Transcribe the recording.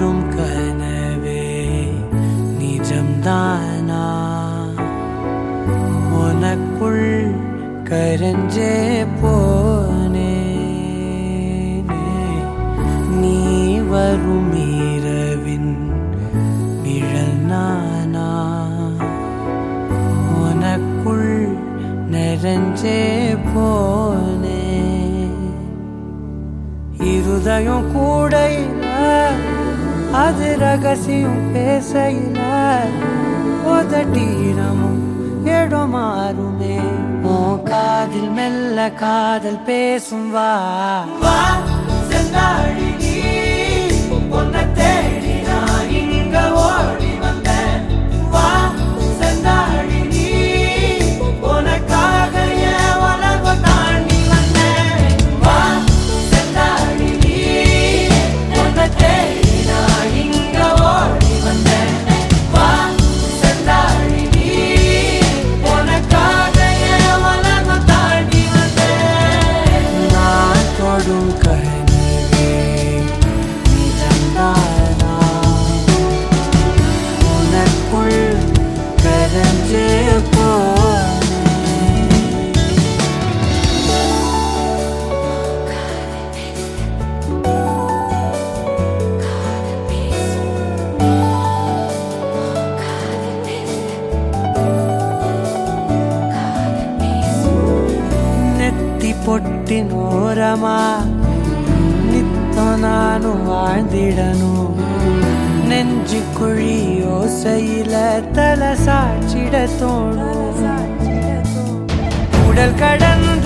தொடும் கனவே நிஜம்தானா உனக்குள் கரஞ்சே போனே நீ வரும் இரவின் நிழல் நானா உனக்குள் நெறஞ்சே போனே இருதயம் கூடையில அது ரகசியம் பேசையில உதட்டீரமும் இடம் மாறுமே உன் காதில் மெல்ல காதல் பேசும் வா. பொட்டின் ஓரமா நித்தம் நானும் வாழ்ந்திடணும். நெஞ்சு குழி யோசையில தலை சாச்சிட தோணும். உடல் கடந்த